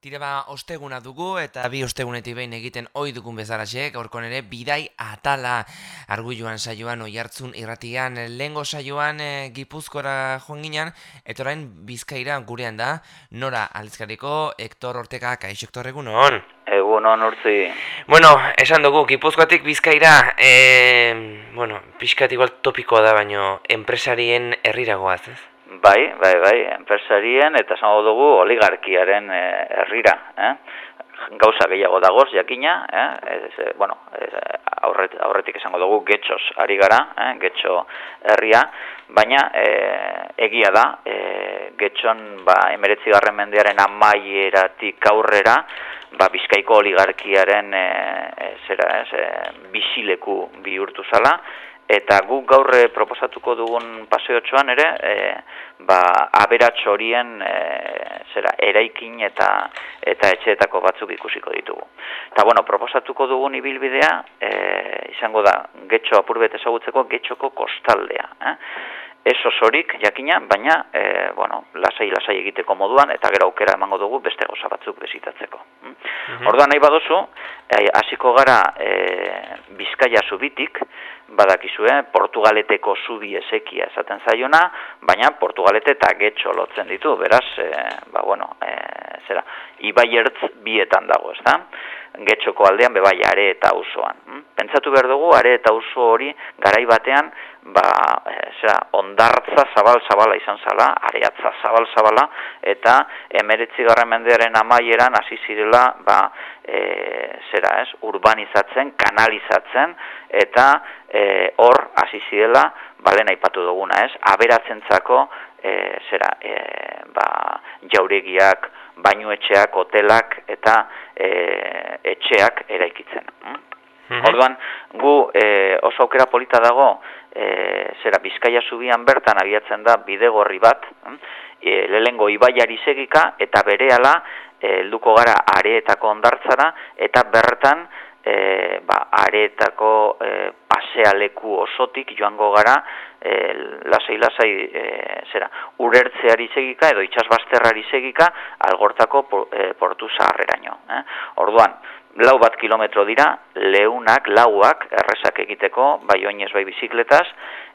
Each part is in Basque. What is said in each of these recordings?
Tire ba, osteguna dugu eta bi ostegunetik behin egiten ohi dugun bezalaxe, gaurko ere bidai atala argulluan saioan oi hartzun irratian lehengo saioan e, gipuzkora joan ginen, eta orain bizkaira gurean da, nora alizkariko Hector Ortega, kaixo Hector egun hon? Egun hon urtzi. Bueno, esan dugu, gipuzkoatik bizkaira, e, bueno, pixkat igual topikoa da, baino, enpresarien herriragoaz, ez? Bai, bai, bai, enpresarien eta esango dugu oligarkiaren e, herrira, eh? gauza gehiago dagoz, jakina, eh? ez, eh, bueno, ez, aurret, aurretik esango dugu getxos ari gara, eh? getxo herria, baina e, egia da, e, getxon ba, emeretzi garren mendearen amaieratik aurrera, ba, bizkaiko oligarkiaren e, e, zera, ez, e, bisileku bihurtu zala, Eta guk gaur eh, proposatuko dugun paseotxoan ere, e, ba, aberatx horien e, zera, eraikin eta eta etxeetako batzuk ikusiko ditugu. Eta bueno, proposatuko dugun ibilbidea, e, izango da, getxo apurbet ezagutzeko, getxoko kostaldea. Eh? Ez osorik jakina, baina e, bueno, lasai lasai egiteko moduan eta gero aukera emango dugu beste goza batzuk bezitatzeko. Mm? Mhm. Orduan nahi baduzu, hasiko gara e, Bizkaia zubitik, badakizue, Portugaleteko zubi esekia esaten zaiona, baina Portugalete eta getxo lotzen ditu, beraz, e, ba bueno, e, zera, Ibaiertz bietan dago, ezta? Getxoko aldean bebai are eta auzoan. Mm? Pentsatu behar dugu are eta auzo hori garai batean ba, zera, ondartza zabal-zabala izan zala, areatza zabal-zabala, eta emeretzi garren mendearen amaieran hasi zirela, ba, e, zera ez, urbanizatzen, kanalizatzen, eta e, hor hasi zirela, balen aipatu duguna ez, aberatzentzako, e, zera, e, ba, jauregiak, bainuetxeak, hotelak, eta e, etxeak eraikitzen. Mm? Orduan, gu e, oso aukera polita dago, e, zera Bizkaia zubian bertan abiatzen da bidegorri bat, hm? e, lehengo ibaiari segika eta berehala e, helduko gara areetako ondartzara eta bertan e, ba, areetako e, pasealeku osotik joango gara e, lasai lasai e, zera urertzeari segika edo itsasbazterrari segika algortako e, portu zaharreraino. Eh? Orduan, lau bat kilometro dira, leunak, lauak, errezak egiteko, bai oinez bai bizikletaz,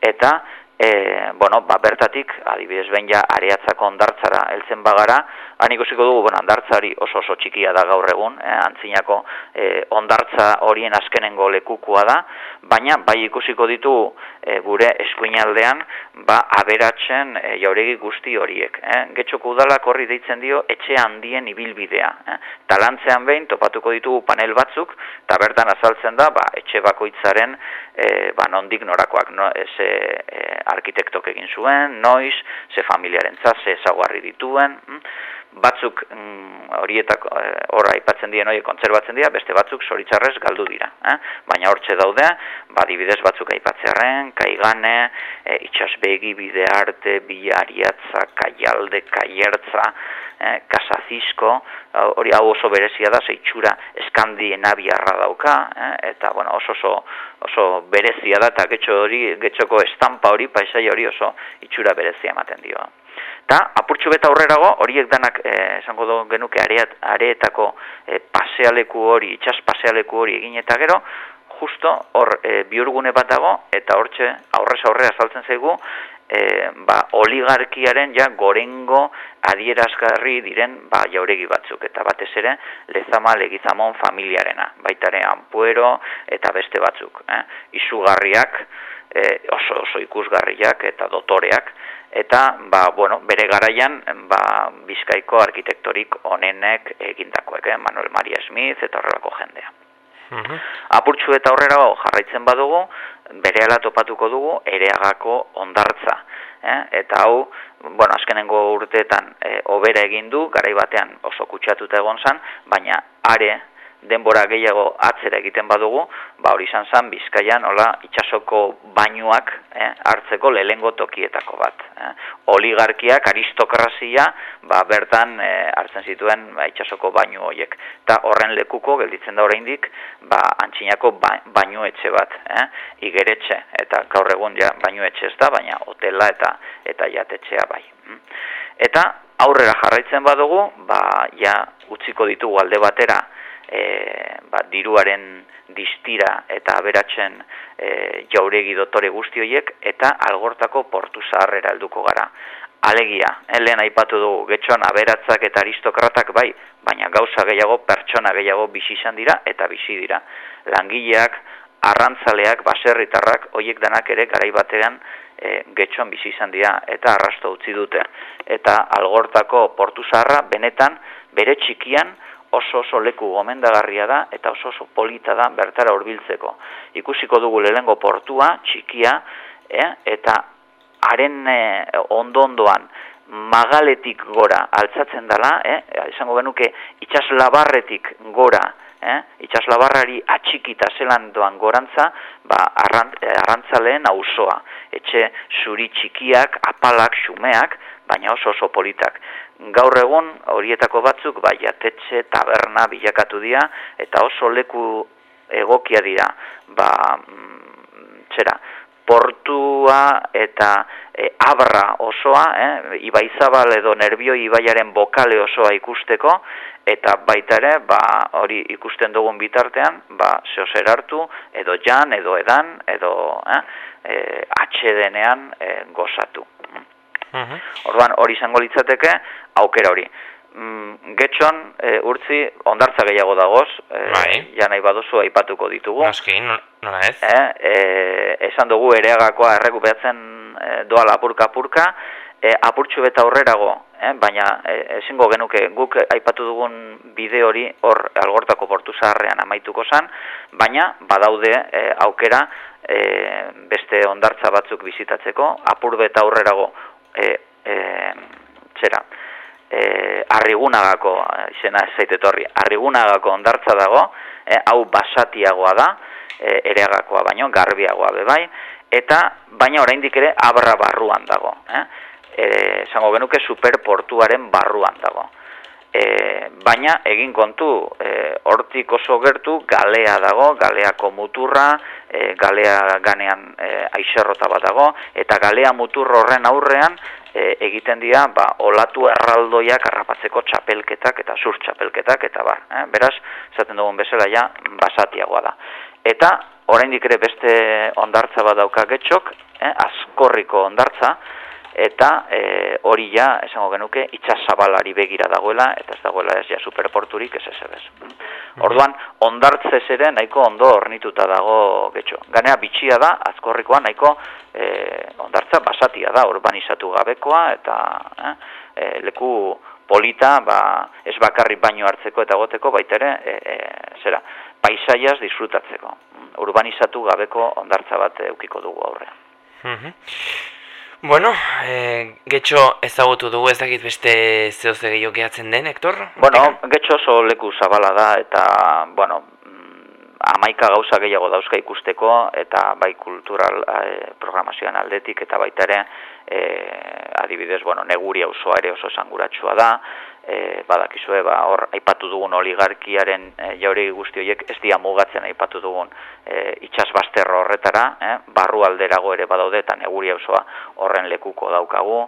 eta e, bueno, ba, bertatik, adibidez behin ja, areatzako ondartzara heltzen bagara, han ikusiko dugu, bueno, ondartzari oso oso txikia da gaur egun, eh, antzinako e, ondartza horien azkenengo lekukua da, baina bai ikusiko ditu e, gure eskuinaldean, ba, aberatzen e, jauregi guzti horiek. Eh. Getxoko udalak horri deitzen dio, etxe handien ibilbidea. Eh. Talantzean behin, topatuko ditugu panel batzuk, eta bertan azaltzen da, ba, etxe bakoitzaren, e, ba, nondik norakoak, no, e, arkitektok egin zuen, noiz, ze familiaren ze ezaguarri dituen, hm? Batzuk mm, horietako eh, aipatzen dien horiek kontserbatzen dira, beste batzuk soritzarrez galdu dira. Eh? Baina hortxe daude, badibidez batzuk aipatzearen, kaigane, e, itxasbegi, bide arte, bilariatza, kaialde, kaiertza, eh, kasazizko, hori hau oso berezia da, zeitxura eskandi enabiarra dauka, eh, eta bueno, oso, oso, oso berezia da, eta getxo hori, getxoko estampa hori, paisai hori oso itxura berezia ematen dio. Ta apurtxu beta aurrerago, horiek danak eh, esango du genuke areat, areetako eh, pasealeku hori, itxas pasealeku hori egin eta gero, justo hor eh, biurgune bat dago, eta hortxe aurrez aurrera saltzen zaigu, eh, ba, oligarkiaren ja gorengo adierazgarri diren ba, jauregi batzuk, eta batez ere lezama legizamon familiarena, baitare anpuero eta beste batzuk. Eh? Izugarriak, eh, oso, oso ikusgarriak eta dotoreak, eta ba, bueno, bere garaian ba, bizkaiko arkitektorik onenek egindakoek, eh? Manuel Maria Smith eta horrelako jendea. Uh Apurtxu eta horrera jarraitzen badugu, bere topatuko dugu ereagako ondartza. Eh? Eta hau, bueno, azkenengo urteetan e, obera egin du, garai batean oso kutsatuta egon zan, baina are denbora gehiago atzera egiten badugu, ba hori izan zen Bizkaian hola itsasoko bainuak eh, hartzeko lehengo tokietako bat. Oligarkiak, aristokrazia, ba bertan eh, hartzen zituen ba, itsasoko bainu horiek. Ta horren lekuko gelditzen da oraindik, ba antzinako ba, bainu etxe bat, eh, igeretxe eta gaur egun ja bainu etxe ez da, baina hotela eta eta jatetxea bai. Mm. Eta aurrera jarraitzen badugu, ba, ja, utziko ditugu alde batera, e, ba, diruaren distira eta aberatzen e, jauregi dotore guzti horiek, eta algortako portu zaharrera helduko gara. Alegia, helen aipatu dugu, getxoan aberatzak eta aristokratak bai, baina gauza gehiago, pertsona gehiago bizi izan dira eta bizi dira. Langileak, arrantzaleak, baserritarrak, hoiek danak ere garai batean e, getxoan bizi izan dira eta arrasto utzi dute. Eta algortako portu zaharra benetan bere txikian oso oso leku gomendagarria da eta oso oso polita da bertara hurbiltzeko. Ikusiko dugu lehengo portua, txikia, e, eta haren e, ondo-ondoan magaletik gora altzatzen dela, eh, izango genuke itxas labarretik gora eh? itxaslabarrari atxikita zelan doan gorantza, ba, eh, arrantzaleen auzoa. Etxe zuri txikiak, apalak, xumeak, baina oso oso politak. Gaur egun horietako batzuk, bai, jatetxe, taberna, bilakatu dira, eta oso leku egokia dira, ba, mm, txera, portua eta e, abra osoa, eh, ibaizabal edo nervio ibaiaren bokale osoa ikusteko, eta baita ere, ba, hori ikusten dugun bitartean, ba, zehozer hartu, edo jan, edo edan, edo eh, e, atxedenean e, gozatu. Orduan, hori izango litzateke, aukera hori. Mm, getxon, e, urtzi, ondartza gehiago dagoz, e, bai. ja nahi baduzu aipatuko ditugu. Noski, nola ez? E, e, esan dugu ereagakoa errekuperatzen e, doa lapurka-purka, e, apurtxu eta aurrerago, eh? baina e, ezingo genuke guk aipatu dugun bide hori hor algortako portu zaharrean amaituko zan, baina badaude e, aukera e, beste ondartza batzuk bizitatzeko, apurbe eta aurrerago e, e, txera, e, arrigunagako, izena ez zaitetorri, arrigunagako ondartza dago, e, hau basatiagoa da, e, ereagakoa baino, garbiagoa bebai, eta baina oraindik ere abra barruan dago. Eh? e, esango genuke superportuaren barruan dago. E, baina egin kontu, e, hortik oso gertu galea dago, galeako muturra, e, galea ganean e, aixerrota bat dago, eta galea mutur horren aurrean e, egiten dira ba, olatu erraldoiak arrapatzeko txapelketak eta sur txapelketak, eta bar, eh? beraz, zaten dugun bezala ja, basatiagoa da. Eta, oraindik ere beste ondartza bat dauka getxok, eh? askorriko ondartza, eta e, hori ja, esango genuke, itxasabalari begira dagoela, eta ez dagoela ez ja superporturik ez ez. Orduan, ondartzez ere nahiko ondo ornituta dago getxo. Ganea bitxia da, azkorrikoa nahiko e, ondartza basatia da, urbanizatu gabekoa, eta e, leku polita, ba, ez bakarri baino hartzeko eta goteko, baita ere, e, e, zera, paisaiaz disfrutatzeko. Urbanizatu gabeko ondartza bat eukiko dugu aurrean. Mhm. Bueno, e, getxo ezagutu dugu ez dakit beste zehoze gehiago gehatzen den, Hector? Bueno, getxo oso leku zabala da eta, bueno, mm, amaika gauza gehiago dauzka ikusteko eta bai kultural e, programazioan aldetik eta baita ere e, adibidez, bueno, neguri auzoa ere oso esanguratsua da, e, badakizue ba hor aipatu dugun oligarkiaren e, jauri guzti horiek ez dira mugatzen aipatu dugun e, itsasbasterro horretara, eh? barru alderago ere badaude eta neguri osoa horren lekuko daukagu.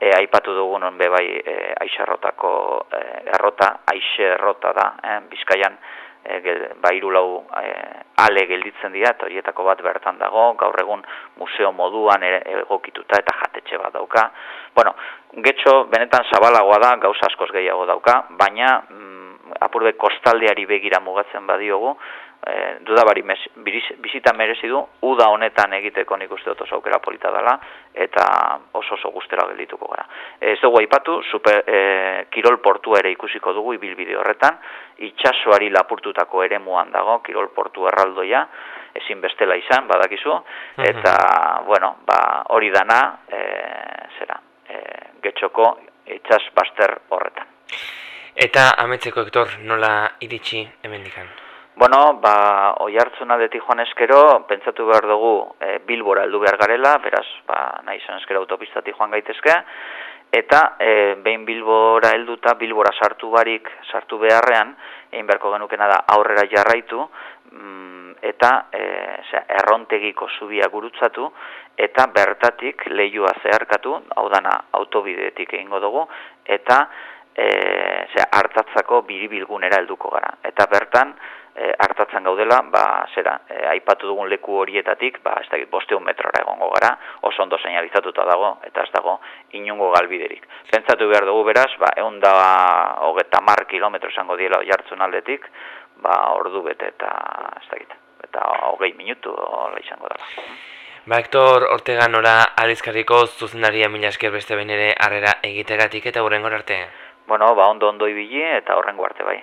E, aipatu dugun on bai e, aixerrotako e, errota, aixe errota da, eh? Bizkaian e, ba, irulau e, ale gelditzen dira, eta horietako bat bertan dago, gaur egun museo moduan egokituta eta jatetxe bat dauka. Bueno, getxo benetan zabalagoa da, gauza askoz gehiago dauka, baina mm, apurbe kostaldeari begira mugatzen badiogu, e, dudabari mes, bizita merezi du, uda honetan egiteko nik uste dut oso aukera polita dela, eta oso oso guztera geldituko gara. Ez dugu aipatu, super, e, kirol portu ere ikusiko dugu ibilbide horretan, itxasoari lapurtutako ere muan dago, kirol portu erraldoia, ezin bestela izan, badakizu, eta, bueno, ba, hori dana, e, zera, e, getxoko itxas baster horretan. Eta ametzeko, Hector, nola iritsi hemen dikan? Bueno, ba, oi hartzuna deti joan eskero, pentsatu behar dugu e, bilbora heldu behar garela, beraz, ba, nahi zen eskero autopistatik joan gaitezke, eta e, behin bilbora helduta, bilbora sartu barik, sartu beharrean, egin beharko genukena da aurrera jarraitu, mm, eta e, errontegiko zubia gurutzatu, eta bertatik lehiua zeharkatu, hau dana autobideetik egingo dugu, eta e, hartatzako biribilgunera helduko gara. Eta bertan, e, hartatzen gaudela, ba, zera, e, aipatu dugun leku horietatik, ba, ez dakit, bosteun metrora egongo gara, oso ondo seinalizatuta dago, eta ez dago, inungo galbiderik. Pentsatu behar dugu beraz, ba, egun da, hogeta mar kilometro esango diela jartzen aldetik, ba, ordu bete eta, ez dakit, eta hogei minutu hola izango dela. Ba, Hector Ortega nora alizkarriko zuzendaria mila esker beste behin ere harrera egitegatik eta horrengor arte? Bueno, ba, ondo ondo ibili eta horrengo arte bai.